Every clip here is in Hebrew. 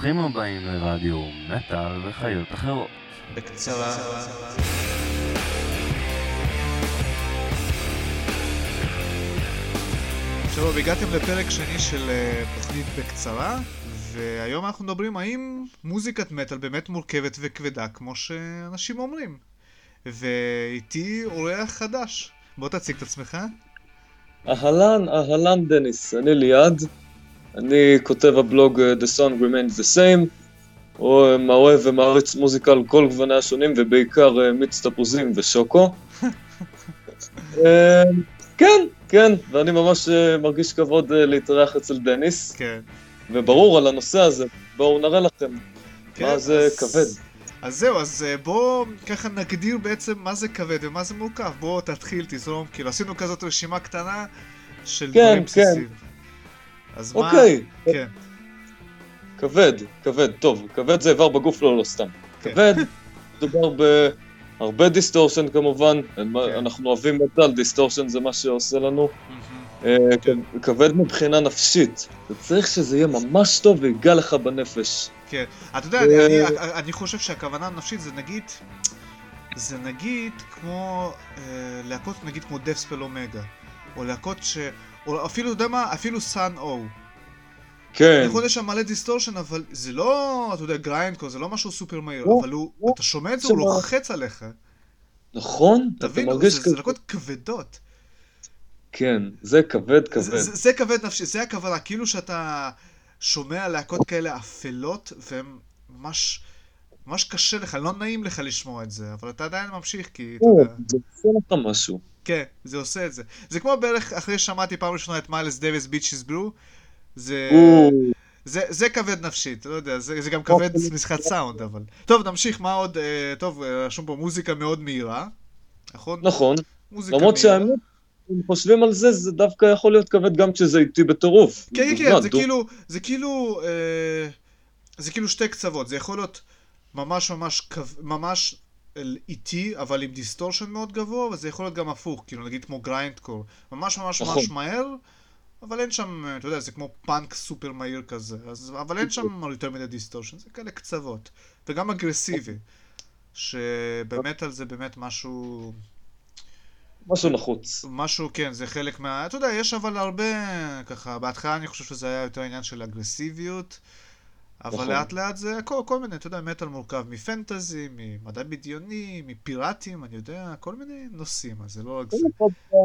ברוכים הבאים לרדיו מטאל וחיות אחרות. בקצרה. שלום, הגעתם לפרק שני של אה, תוכנית בקצרה, והיום אנחנו מדברים האם מוזיקת מטאל באמת מורכבת וכבדה כמו שאנשים אומרים. ואיתי אורח חדש. בוא תציג את עצמך. אהלן, אהלן דניס, אני ליעד, אני כותב הבלוג אה, The Song Remains the Same, או אוהב ומעריץ מוזיקה על כל גווני השונים, ובעיקר אה, מיץ תפוזים ושוקו. אה, כן, כן, ואני ממש מרגיש כבוד להתארח אצל דניס. כן. וברור על הנושא הזה, בואו נראה לכם כן, מה זה אז- כבד. אז זהו, אז בואו ככה נגדיר בעצם מה זה כבד ומה זה מורכב. בואו תתחיל, תזרום, כאילו עשינו כזאת רשימה קטנה של כן, דברים כן. בסיסיים. אז מה... אוקיי, כן, כבד, כבד, טוב, כבד זה איבר בגוף לא, לא סתם. כן. כבד, מדובר בהרבה distortion כמובן, כן. אנחנו אוהבים מטאל, distortion זה מה שעושה לנו. אה, כ- כבד מבחינה נפשית, אתה צריך שזה יהיה ממש טוב ויגע לך בנפש. כן. אתה יודע, אני- אה, אני- חושב שהכוונה הנפשית זה נגיד... זה נגיד כמו אה, להקות נגיד כמו Deathspell Omega. או להקות ש... או אפילו, אתה יודע מה? אפילו Sunn O. כן, יכול להיות שם מלא distortion, אבל זה לא, אתה יודע, grindcore, זה לא משהו סופר מהיר, לא, אבל הוא, לא. אתה שומע את זה, הוא שמה- לוחץ עליך. נכון? אתה מרגיש זה, כזה. זה להקות כבדות. כן, זה כבד זה, כבד. זה, זה כבד נפשי, זה הכוונה, כאילו שאתה שומע להקות כאלה אפלות, והן ממש, ממש קשה לך, לא נעים לך לשמוע את זה, אבל אתה עדיין ממשיך, כי אתה או, יודע, זה עושה לך משהו. כן, זה עושה את זה. זה כמו בערך אחרי ששמעתי פעם ראשונה את מיילס דוויס Bitches Brew, זה... זה, זה כבד נפשית, לא יודע, זה, זה גם כבד אוקיי. משחק סאונד, אבל... טוב, נמשיך, מה עוד? אה, טוב, אה, רשום פה מוזיקה מאוד מהירה, נכון? נכון, מוזיקה למרות מהירה. שהאמת, אם חושבים על זה, זה דווקא יכול להיות כבד גם כשזה איטי בטירוף. כן, כן, כן, זה כאילו, זה כאילו, אה, זה כאילו שתי קצוות, זה יכול להיות ממש ממש, כב- ממש איטי, אבל עם distortion מאוד גבוה, וזה יכול להיות גם הפוך, כאילו נגיד כמו grindcore, ממש ממש נכון. ממש מהר, אבל אין שם, אתה יודע, זה כמו פאנק סופר מהיר כזה, אז, אבל אין שם יותר מדי distortion, זה כאלה קצוות, וגם אגרסיבי, שבמטאל זה באמת משהו... משהו נחוץ. משהו, כן, זה חלק מה... אתה יודע, יש אבל הרבה, ככה, בהתחלה אני חושב שזה היה יותר עניין של אגרסיביות, אבל נכון. לאט לאט זה כל, כל מיני, אתה יודע, מטאל מורכב מפנטזי, ממדע בדיוני, מפיראטים, אני יודע, כל מיני נושאים, אז זה לא רק זה. אחד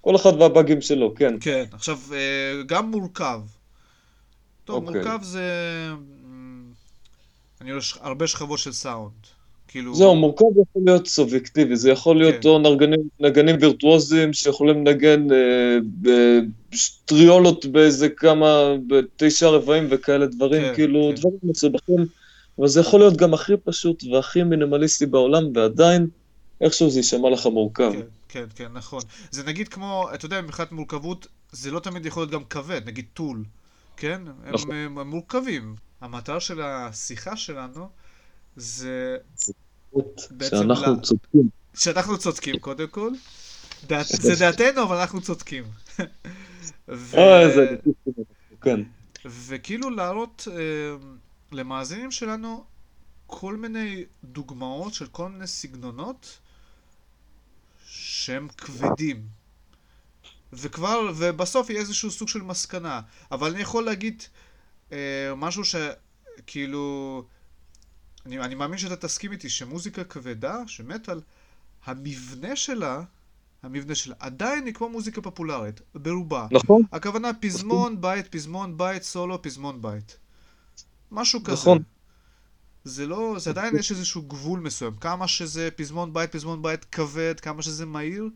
כל אחד והבאגים שלו, כן. כן, עכשיו, אה, גם מורכב. טוב, אוקיי. מורכב זה... אמ, אני רואה הרבה שכבות של סאונד. כאילו... זהו, מורכב יכול להיות סובייקטיבי, זה יכול להיות כן. או נגנים, נגנים וירטואוזים שיכולים לנגן אה, בטריולות באיזה כמה, בתשעה רבעים וכאלה דברים, כן, כאילו כן. דברים מסובכים, אבל זה יכול להיות גם הכי פשוט והכי מינימליסטי בעולם, ועדיין איכשהו זה יישמע לך מורכב. כן, כן, כן, נכון. זה נגיד כמו, אתה יודע, מבחינת מורכבות, זה לא תמיד יכול להיות גם כבד, נגיד טול, כן? הם, נכון. הם, הם מורכבים. המטרה של השיחה שלנו זה שאנחנו לה- צודקים. שאנחנו צודקים, קודם כל. דעת, זה דעתנו, אבל אנחנו צודקים. ו... אוי, איזה... כן. וכאילו להראות אה, למאזינים שלנו כל מיני דוגמאות של כל מיני סגנונות שהם כבדים. וכבר, ובסוף יהיה איזשהו סוג של מסקנה. אבל אני יכול להגיד אה, משהו שכאילו... אני, אני מאמין שאתה תסכים איתי שמוזיקה כבדה, שמטאל, המבנה שלה, המבנה שלה עדיין היא כמו מוזיקה פופולרית, ברובה. נכון, הכוונה פזמון בית, פזמון בית, סולו, פזמון בית. משהו כזה. נכון. זה לא, זה עדיין יש איזשהו גבול מסוים. כמה שזה פזמון בית, פזמון בית כבד, כמה שזה מהיר.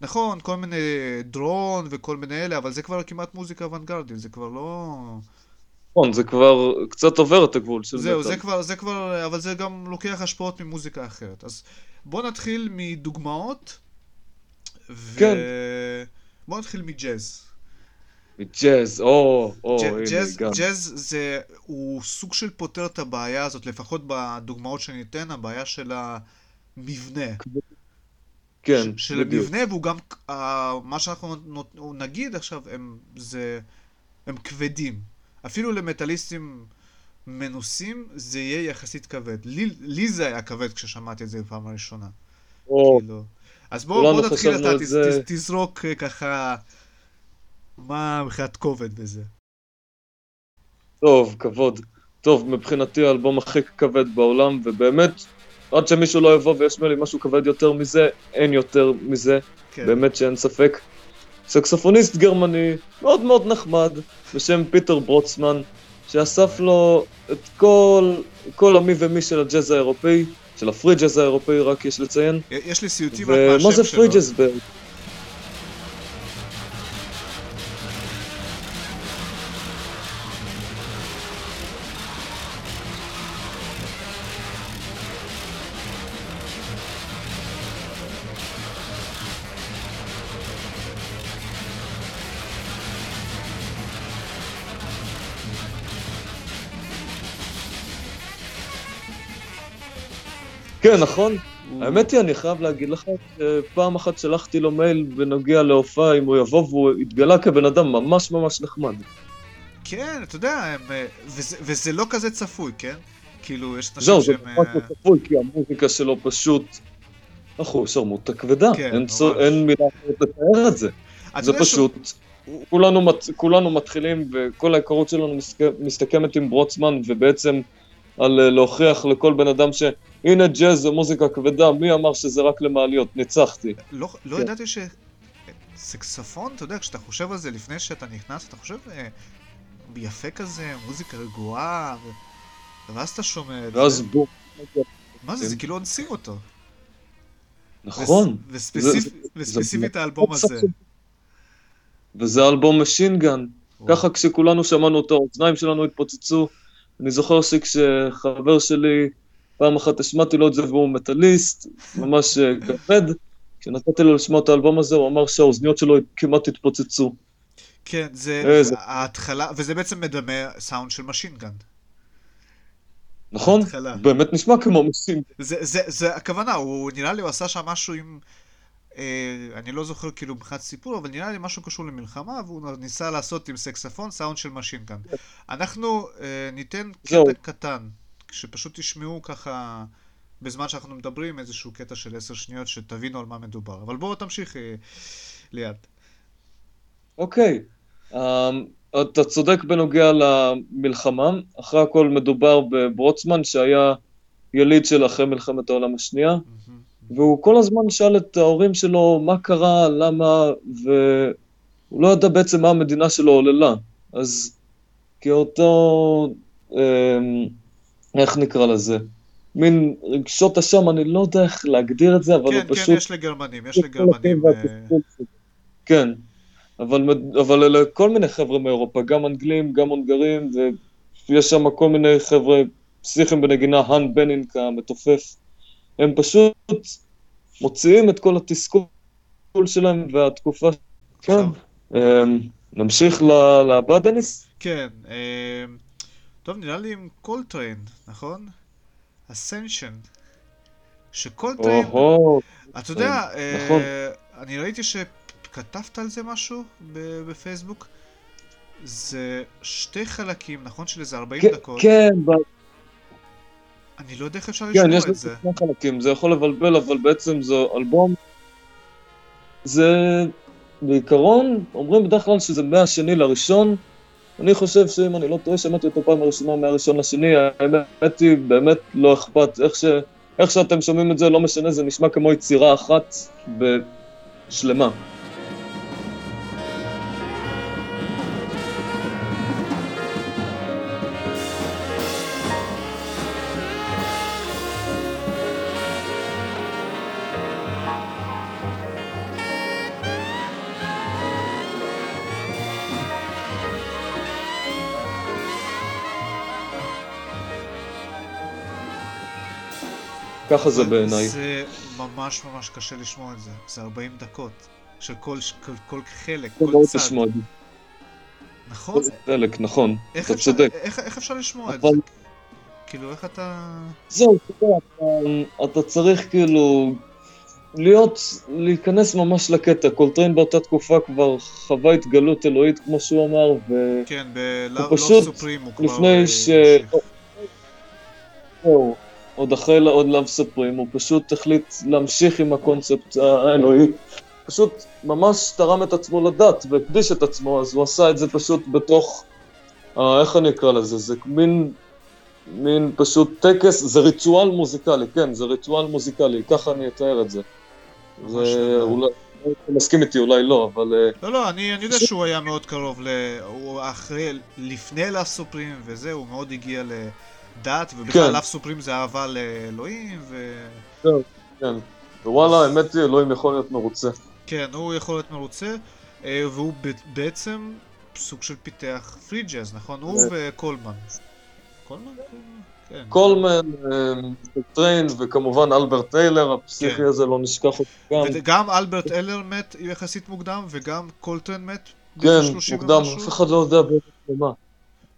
נכון, כל מיני דרון וכל מיני אלה, אבל זה כבר כמעט מוזיקה אוונגרדית, זה כבר לא... נכון, זה כבר קצת עובר את הגבול של זהו, מטאל. זה כבר, זה כבר, אבל זה גם לוקח השפעות ממוזיקה אחרת. אז בוא נתחיל מדוגמאות. ו... כן. בוא נתחיל מג'אז. ג'אז, או, או, ג'אז. ג'אז זה, הוא סוג של פותר את הבעיה הזאת, לפחות בדוגמאות שניתן, הבעיה של המבנה. כן, ש- של בדיוק. המבנה, והוא גם, uh, מה שאנחנו נגיד עכשיו, הם, זה, הם כבדים. אפילו למטאליסטים מנוסים, זה יהיה יחסית כבד. לי, לי זה היה כבד כששמעתי את זה בפעם הראשונה. או, כאילו. אז בוא, כולנו בוא נתחיל אתה, את תז, זה. תז, תזרוק אה, ככה, מה מבחינת כובד בזה. טוב, כבוד. טוב, מבחינתי האלבום הכי כבד בעולם, ובאמת, עד שמישהו לא יבוא וישמיע לי משהו כבד יותר מזה, אין יותר מזה, כן. באמת שאין ספק. סקסופוניסט גרמני מאוד מאוד נחמד, בשם פיטר ברוצמן, שאסף לו את כל, כל המי ומי של הג'אז האירופאי, של הפרי ג'אז האירופאי רק יש לציין, יש לי סיוטים רק מהשם ומה זה שלו. פרי ג'אז? כן, נכון? האמת היא, אני חייב להגיד לך, שפעם אחת שלחתי לו מייל בנוגע להופעה, אם הוא יבוא, והוא התגלה כבן אדם ממש ממש נחמד. כן, אתה יודע, אה, וזה, וזה לא כזה צפוי, כן? כאילו, יש אנשים זהו, זה שהם... ממש אה, לא צפוי, כי המוזיקה שלו פשוט... אחו, שרמוטה כבדה. כן, אין, צו-. אין מילה אחרת לתאר את זה. זה יודע שהוא- פשוט... כולנו, מת- כולנו מתחילים, וכל ההיכרות שלנו מסתכמת עם ברוצמן, ובעצם על אה, להוכיח לכל בן אדם ש... הנה ג'אז זה מוזיקה כבדה, מי אמר שזה רק למעליות? ניצחתי. לא, לא כן. ידעתי ש... סקספון, אתה יודע, כשאתה חושב על זה לפני שאתה נכנס, אתה חושב אה, יפה כזה, מוזיקה רגועה, ו... ואז אתה שומע את ואז זה. בום. מה זה, זה כאילו אונסים אותו. נכון. וס... וספציפ... וספציפית האלבום הזה. וזה אלבום משינגן. ככה כשכולנו שמענו אותו, האוזניים שלנו התפוצצו. אני זוכר שכשחבר שלי, פעם אחת השמעתי לו את זה והוא מטאליסט, ממש אה, כבד. כשנתתי לו לשמוע את האלבום הזה, הוא אמר שהאוזניות שלו כמעט התפוצצו. כן, זה איזה- ההתחלה, וזה בעצם מדמה סאונד של משינגן. נכון? באמת נשמע כמו. זה, זה, זה הכוונה, הוא נראה לי הוא עשה שם משהו עם... אה, אני לא זוכר כאילו מבחינת סיפור, אבל נראה לי משהו קשור למלחמה, והוא ניסה לעשות עם סקספון סאונד של משינגן. אנחנו אה, ניתן. קטע קטן, שפשוט תשמעו ככה, בזמן שאנחנו מדברים, איזשהו קטע של עשר שניות, שתבינו על מה מדובר. אבל בואו תמשיך אה, ליד. אוקיי, אמ, אתה צודק בנוגע למלחמה. אחרי הכל מדובר בברוצמן, שהיה יליד של אחרי מלחמת העולם השנייה. מהמם. והוא כל הזמן שאל את ההורים שלו מה קרה, למה, והוא לא ידע בעצם מה המדינה שלו עוללה. אז כאותו, אמ, איך נקרא לזה? מין רגשות אשם, אני לא יודע איך להגדיר את זה, אבל כן, הוא כן, פשוט... יש לגרמנים, יש לגרמנים... אה, כן, אבל, אבל אלה כל מיני חבר'ה מאירופה, גם אנגלים, גם הונגרים, ויש שם כל מיני חבר'ה פסיכים בנגינה, האן בנינק המתופף. הם פשוט מוציאים את כל התסכול שלהם והתקופה... כן. אמ, נמשיך לבא, דניס? כן, אה, טוב, נראה לי עם קולטריין, נכון? Ascension. שקולטריין, אתה יודע, אה, נכון. אני ראיתי שכתבת על זה משהו בפייסבוק. זה שתי חלקים, נכון? של איזה 40 כן, דקות. כן, אני לא יודע איך אפשר כן, לשמוע יש את זה. שני חלקים, זה יכול לבלבל, אבל בעצם זה אלבום, זה בעיקרון, אומרים בדרך כלל שזה מהשני לראשון, אני חושב שאם אני לא טועה, שמעתי אותו פעם ראשונה מהראשון לשני, האמת היא, באמת לא אכפת, איך, ש... איך שאתם שומעים את זה, לא משנה, זה נשמע כמו יצירה אחת בשלמה. ככה זה בעיניי. זה ממש ממש קשה לשמוע את זה. זה 40 דקות. של כל, כל, כל חלק, כל צד. לשמוע את זה. נכון? כל חלק, נכון, אתה אפשר, צודק. איך, איך אפשר לשמוע את אבל- זה? כאילו, איך אתה... זהו, אתה יודע, אתה- צריך כאילו להיות, להיכנס ממש לקטע. קולטריין באותה תקופה כבר חווה התגלות אלוהית, כמו שהוא אמר, כן, ב-Love פשוט Supreme הוא כבר... ולפני אה, ש... זהו, עוד אחרי A Love Supreme, הוא פשוט החליט להמשיך עם הקונספט האלוהי. פשוט ממש תרם את עצמו לדת והקדיש את עצמו, אז הוא עשה את זה פשוט בתוך, אה, איך אני אקרא לזה, זה מין, מין פשוט טקס, זה ריטואל מוזיקלי, כן, זה ריטואל מוזיקלי, ככה אני אתאר את זה. זה נהדר. אולי, אתה מסכים איתי, אולי לא, אבל... אה, לא, לא, אני, אני יודע שהוא היה מאוד קרוב ל... הוא אחרי, לפני Love Supreme וזה, הוא מאוד הגיע לדת, ובכלל כן. Love Supreme זה אהבה לאלוהים, ו... כן. ווואלה, האמת היא, אלוהים יכול להיות מרוצה. כן, הוא יכול להיות מרוצה, אה, והוא בעצם סוג של פיתח free jazz, נכון? הוא אה. וקולמן. קולמן? כן. קולמן, אה, טריין, וכמובן אלברט איילר, הפסיכי כן. הזה, לא נשכח אותו גם. וגם אלברט איילר מת יחסית מוקדם, וגם קולטרן מת. כן, בגיל 30 מוקדם. אף אחד לא יודע באיזה מה.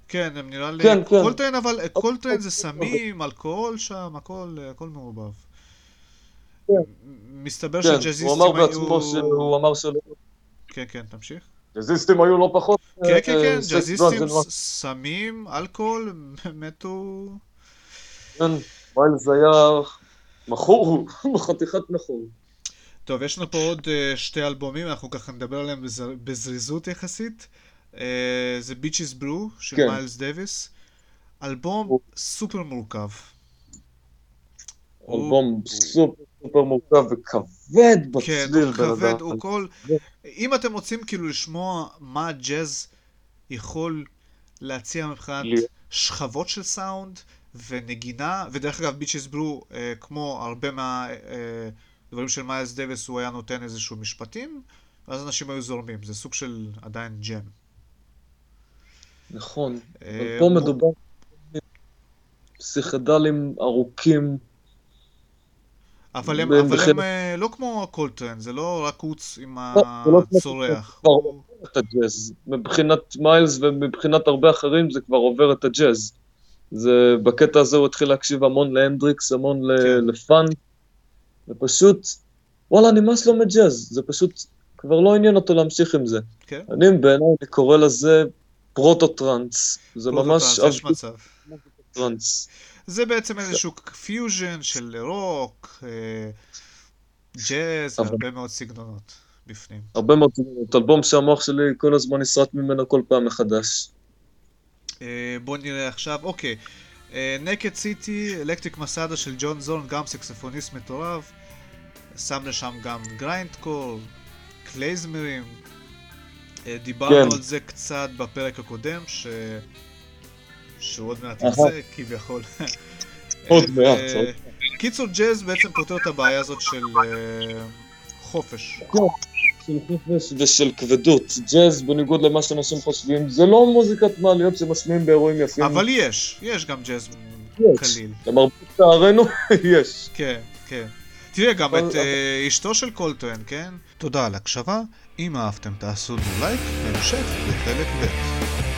כן, הם נראה לי... כן, כן. קולטרן, אבל קולטרן זה סמים, אלכוהול שם, הכל, הכל מעורבב. כן. מסתבר כן, שג'אזיסטים הוא אמר היו... בעצמו שהוא אמר שלא... כן, כן, תמשיך. ג'אזיסטים היו לא פחות... כן, אה, כן, כן, סקס, ג'אזיסטים, סמים, אלכוהול, מתו... כן, מיילס היה מכור, חתיכת מכור. טוב, יש לנו פה עוד אה, שתי אלבומים, אנחנו ככה נדבר עליהם בזר- בזריזות יחסית. אה, זה Bitches Brew של כן. מיילס דוויס. אלבום הוא- סופר מורכב. הוא- אלבום סופר סופר מורכב וכבד כן, בצליל, הוא בן כבד. הוא כל... אם אתם רוצים כאילו לשמוע מה ג'אז יכול להציע מבחינת לי- שכבות של סאונד ונגינה, ודרך אגב Bitches Brew, אה, כמו הרבה מהדברים של מיילס דוויס, הוא היה נותן איזשהו משפטים, ואז אנשים היו זורמים, זה סוג של עדיין ג'ם. נכון. אה, אבל פה הוא- מדובר פסיכדלים ארוכים. אבל הם, אבל אה, לא כמו קולטרן, זה לא רק קוץ עם לא, לא הצורח. כבר הוא- את הג'אז. מבחינת מיילס ומבחינת הרבה אחרים זה כבר עובר את הג'אז. זה, בקטע הזה הוא התחיל להקשיב המון להנדריקס, המון כן. לפאן, ופשוט, וואלה, נמאס לו מג'אז, זה פשוט כבר לא עניין אותו להמשיך עם זה. כן. אני בעיניי אני קורא לזה פרוטו-טראנס, זה ממש יש מצב. טראנס. זה בעצם איזשהו פיוז'ן של רוק, אה, ג'אז, והרבה מאוד סגנונות בפנים. הרבה מאוד סגנונות, אלבום שהמוח שלי כל הזמן נשרט ממנו כל פעם מחדש. אה, בואו נראה עכשיו, אוקיי. נקד סיטי, אלקטריק מסאדה של ג'ון זון, גם סקספוניסט מטורף. שם לשם גם גריינדקור, קלייזמרים. אה, דיברנו כן. על זה קצת בפרק הקודם, ש... שהוא עוד מעט אהה. יצא, כביכול. עוד אה, מעט, עוד קיצור, ג'אז בעצם פותר את הבעיה הזאת של אה, חופש. של חופש ושל כבדות. ג'אז, בניגוד למה שאנשים חושבים, זה לא מוזיקת מעליות שמשמיעים באירועים יפים. אבל יש, יש גם ג'אז. קליל. למרבה צערנו, יש. כן, כן. תראה, גם את אה, אשתו של קולטרן, כן? תודה על הקשבה. אם אהבתם תעשו לנו לייק, והמשך לחלק ב'.